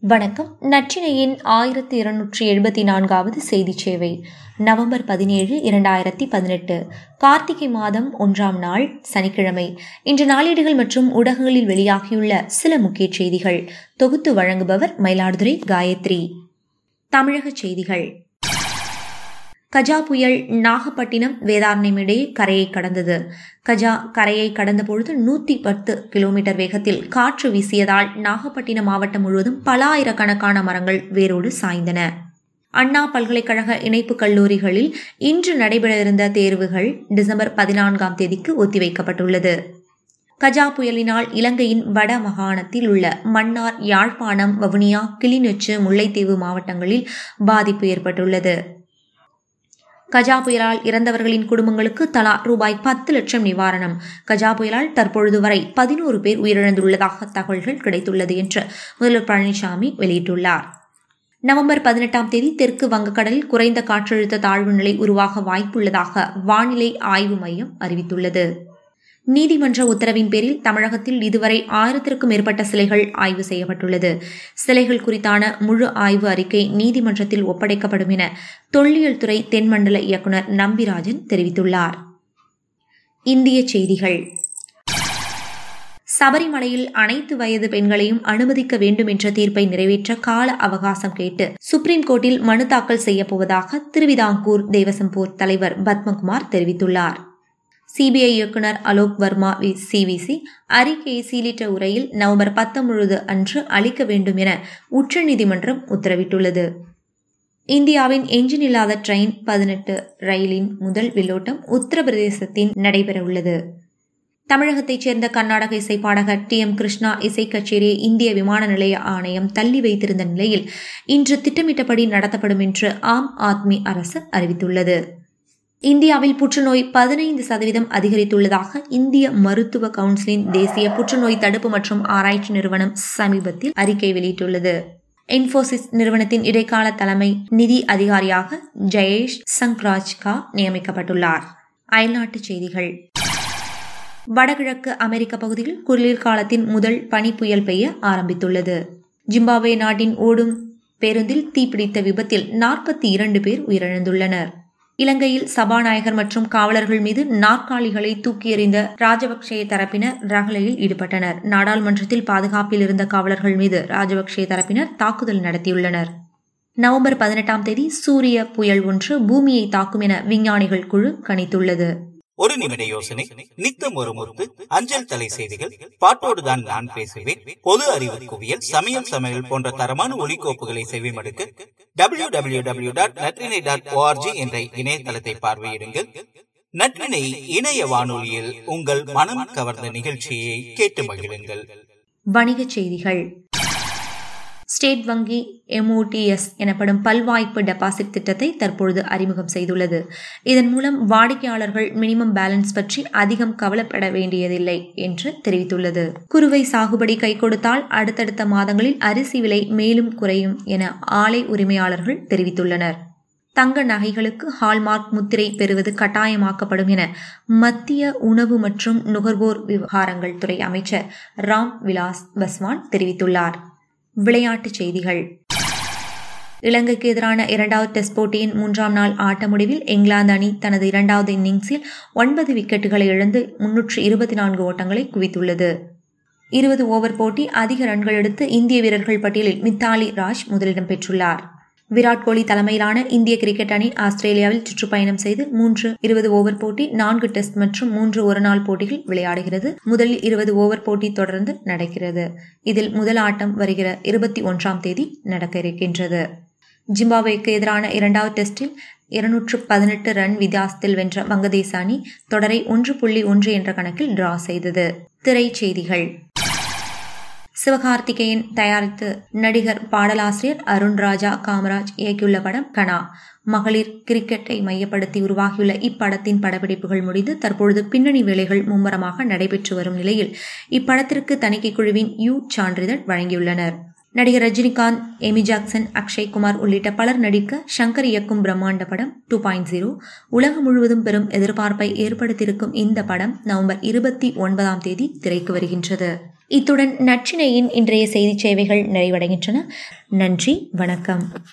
வணக்கம். நற்றினையின் ஆயிரத்தி இருநூற்றி எழுபத்தி நான்காவது செய்தி சேவை. நவம்பர் பதினேழு இரண்டாயிரத்தி பதினெட்டு. கார்த்திகை மாதம் ஒன்றாம் நாள் சனிக்கிழமை. இன்று நாளேடுகள் மற்றும் ஊடகங்களில் வெளியாகியுள்ள சில முக்கிய செய்திகள். தொகுத்து வழங்குபவர் மயிலாடுதுறை காயத்ரி. தமிழக செய்திகள். கஜா புயல் நாகப்பட்டினம் வேதாரண்யம் இடையே கரையை கடந்தது. கஜா கரையை கடந்த பொழுது நூத்தி பத்து கிலோமீட்டர் வேகத்தில் காற்று வீசியதால் நாகப்பட்டினம் மாவட்டம் முழுவதும் பல ஆயிரக்கணக்கான மரங்கள் வேரோடு சாய்ந்தன. அண்ணா பல்கலைக்கழக இணைப்பு கல்லூரிகளில் இன்று நடைபெறவிருந்த தேர்வுகள் டிசம்பர் பதினான்காம் தேதிக்கு ஒத்திவைக்கப்பட்டுள்ளது. கஜா புயலினால் இலங்கையின் வட மாகாணத்தில் உள்ள மன்னார் யாழ்ப்பாணம் வவுனியா கிளிநொச்சு முல்லைத்தீவு மாவட்டங்களில் பாதிப்பு ஏற்பட்டுள்ளது. கஜா புயலால் இறந்தவர்களின் குடும்பங்களுக்கு தலா ரூபாய் பத்து லட்சம் நிவாரணம். கஜா புயலால் தற்பொழுது வரை பதினோரு பேர் உயிரிழந்துள்ளதாக தகவல்கள் கிடைத்துள்ளது என்று முதல்வர் பழனிசாமி வெளியிட்டுள்ளார். நவம்பர் பதினெட்டாம் தேதி தெற்கு வங்கக்கடலில் குறைந்த காற்றழுத்த தாழ்வு நிலை உருவாக வாய்ப்புள்ளதாக வானிலை ஆய்வு மையம் அறிவித்துள்ளது. நீதிமன்ற உத்தரவின் பேரில் தமிழகத்தில் இதுவரை ஆயிரத்திற்கும் மேற்பட்ட சிலைகள் ஆய்வு செய்யப்பட்டுள்ளது. சிலைகள் குறித்தான முழு ஆய்வு அறிக்கை நீதிமன்றத்தில் ஒப்படைக்கப்படும் என தொல்லியல் துறை தென்மண்டல இயக்குநர் நம்பிராஜன் தெரிவித்துள்ளார். இந்திய செய்திகள். சபரிமலையில் அனைத்து வயது பெண்களையும் அனுமதிக்க வேண்டும் என்ற தீர்ப்பை நிறைவேற்ற கால அவகாசம் கேட்டு சுப்ரீம் கோர்ட்டில் மனு தாக்கல் செய்யப்போவதாக திருவிதாங்கூர் தேவசம்போர் தலைவர் பத்மகுமார் தெரிவித்துள்ளார். சிபிஐ இயக்குனர் அலோக் வர்மா சிவிசி அறிக்கையை சீலிட்ட உரையில் நவம்பர் பத்தொன்பது அன்று அளிக்க வேண்டும் என உச்சநீதிமன்றம் உத்தரவிட்டுள்ளது. இந்தியாவின் எஞ்சின் இல்லாத ட்ரெயின் பதினெட்டு ரயிலின் முதல் வில்லோட்டம் உத்தரப்பிரதேசத்தின் நடைபெறவுள்ளது. தமிழகத்தைச் சேர்ந்த கர்நாடக இசைப்பாடகர் டி எம் கிருஷ்ணா இசை கச்சேரியை இந்திய விமான நிலைய ஆணையம் தள்ளி வைத்திருந்த நிலையில் இன்று திட்டமிட்டபடி நடத்தப்படும் என்று ஆம் ஆத்மி அரசு அறிவித்துள்ளது. இந்தியாவில் புற்றுநோய் பதினைந்து சதவீதம் அதிகரித்துள்ளதாக இந்திய மருத்துவ கவுன்சிலின் தேசிய புற்றுநோய் தடுப்பு மற்றும் ஆராய்ச்சி நிறுவனம் சமீபத்தில் அறிக்கை வெளியிட்டுள்ளது. இன்போசிஸ் நிறுவனத்தின் இடைக்கால தலைமை நிதி அதிகாரியாக ஜெயேஷ் சங்ராஜ்கா நியமிக்கப்பட்டுள்ளார். அயல்நாட்டுச் செய்திகள். வடகிழக்கு அமெரிக்க பகுதியில் குளிர்காலத்தின் முதல் பனி புயல் பெய்ய ஆரம்பித்துள்ளது. ஜிம்பாப்வே நாட்டின் ஓடும் பேருந்தில் தீப்பிடித்த விபத்தில் நாற்பத்தி இரண்டு பேர் உயிரிழந்துள்ளனர். இலங்கையில் சபாநாயகர் மற்றும் காவலர்கள் மீது நாற்காலிகளை தூக்கி எறிந்த ராஜபக்சே தரப்பினர் ரகலையில் ஈடுபட்டனர். நாடாளுமன்றத்தில் பாதுகாப்பில் இருந்த காவலர்கள் மீது ராஜபக்சே தரப்பினர் தாக்குதல் நடத்தியுள்ளனர். நவம்பர் பதினெட்டாம் தேதி சூரிய புயல் ஒன்று பூமியை தாக்கும் என விஞ்ஞானிகள் குழு கணித்துள்ளது. ஒரு நிமிட யோசனை. நித்தம் ஒரு முறுக்கு. அஞ்சல் தலை செய்திகள். பாட்டோடுதான் நான் பேசுவேன். பொது அறிவு குவியல். சமயம் சமையல் போன்ற தரமான ஒலிக்கோப்புகளை செவிமடுக்க W W W dot Natrinai dot O R G என்ற இணையதளத்தை பார்வையிடுங்கள். நற்றினை இணைய வானொலியில் உங்கள் மனம் கவர்ந்த நிகழ்ச்சியை கேட்டு மகிழுங்கள். வணிகச் செய்திகள். ஸ்டேட் வங்கி எம்ஓடிஎஸ் எனப்படும் பல்வாய்ப்பு டெபாசிட் திட்டத்தை தற்பொழுது அறிமுகம் செய்துள்ளது. இதன் மூலம் வாடிக்கையாளர்கள் மினிமம் பேலன்ஸ் பற்றி அதிகம் கவலைப்பட வேண்டியதில்லை என்று தெரிவித்துள்ளது. குறுவை சாகுபடி கை கொடுத்தால் அடுத்தடுத்த மாதங்களில் அரிசி விலை மேலும் குறையும் என ஆலை உரிமையாளர்கள் தெரிவித்துள்ளனர். தங்க நகைகளுக்கு ஹால்மார்க் முத்திரை பெறுவது கட்டாயமாக்கப்படும் என மத்திய உணவு மற்றும் நுகர்வோர் விவகாரங்கள் துறை அமைச்சர் ராம் விலாஸ் பஸ்வான் தெரிவித்துள்ளார். விளையாட்டுச் செய்திகள். இலங்கைக்கு எதிரான இரண்டாவது டெஸ்ட் போட்டியின் மூன்றாம் நாள் ஆட்ட முடிவில் இங்கிலாந்து அணி தனது இரண்டாவது இன்னிங்ஸில் ஒன்பது விக்கெட்டுகளை இழந்து முன்னூற்று இருபத்தி நான்கு ஓட்டங்களை குவித்துள்ளது. இருபது ஓவர் போட்டி அதிக ரன்கள் எடுத்து இந்திய வீரர்கள் பட்டியலில் மித்தாலி ராஜ் முதலிடம் பெற்றுள்ளார். விராட் கோலி தலைமையிலான இந்திய கிரிக்கெட் அணி ஆஸ்திரேலியாவில் சுற்றுப்பயணம் செய்து மூன்று இருபது ஓவர் போட்டி நான்கு டெஸ்ட் மற்றும் மூன்று ஒருநாள் போட்டிகள் விளையாடுகிறது. முதலில் இருபது ஓவர் போட்டி தொடர்ந்து நடக்கிறது. இதில் முதல் ஆட்டம் வருகிற இருபத்தி ஒன்றாம் தேதி நடக்க இருக்கின்றது. ஜிம்பாப்வேக்கு எதிரான இரண்டாவது டெஸ்டில் இருநூற்று பதினெட்டு ரன் வித்தியாசத்தில் வென்ற வங்கதேச அணி தொடரை ஒன்று புள்ளி ஒன்று என்ற கணக்கில் டிரா செய்தது. திரைச்செய்திகள். சிவகார்த்திகேயன் தயாரித்து நடிகர் பாடலாசிரியர் அருண் ராஜா காமராஜ் இயக்கியுள்ள படம் கனா. மகளிர் கிரிக்கெட்டை மையப்படுத்தி உருவாகியுள்ள இப்படத்தின் படப்பிடிப்புகள் முடிந்து தற்பொழுது பின்னணி வேலைகள் மும்முரமாக நடைபெற்று வரும் நிலையில் இப்படத்திற்கு தணிக்கை குழுவின் யூ. சான்றிதழ் வழங்கியுள்ளனர். நடிகர் ரஜினிகாந்த் எமி. ஜாக்சன் அக்ஷய் குமார் உள்ளிட்ட பலர் நடிக்க ஷங்கர் இயக்கும் பிரம்மாண்ட படம் டூ பாயிண்ட் ஜீரோ. உலகம் முழுவதும் பெரும் எதிர்பார்ப்பை ஏற்படுத்தியிருக்கும் இந்த படம் நவம்பர் இருபத்தி ஒன்பதாம் தேதி திரைக்கு வருகின்றது. இத்துடன் நச்சினையின் இன்றைய செய்தி சேவைகள் நிறைவடைகின்றன. நன்றி வணக்கம்.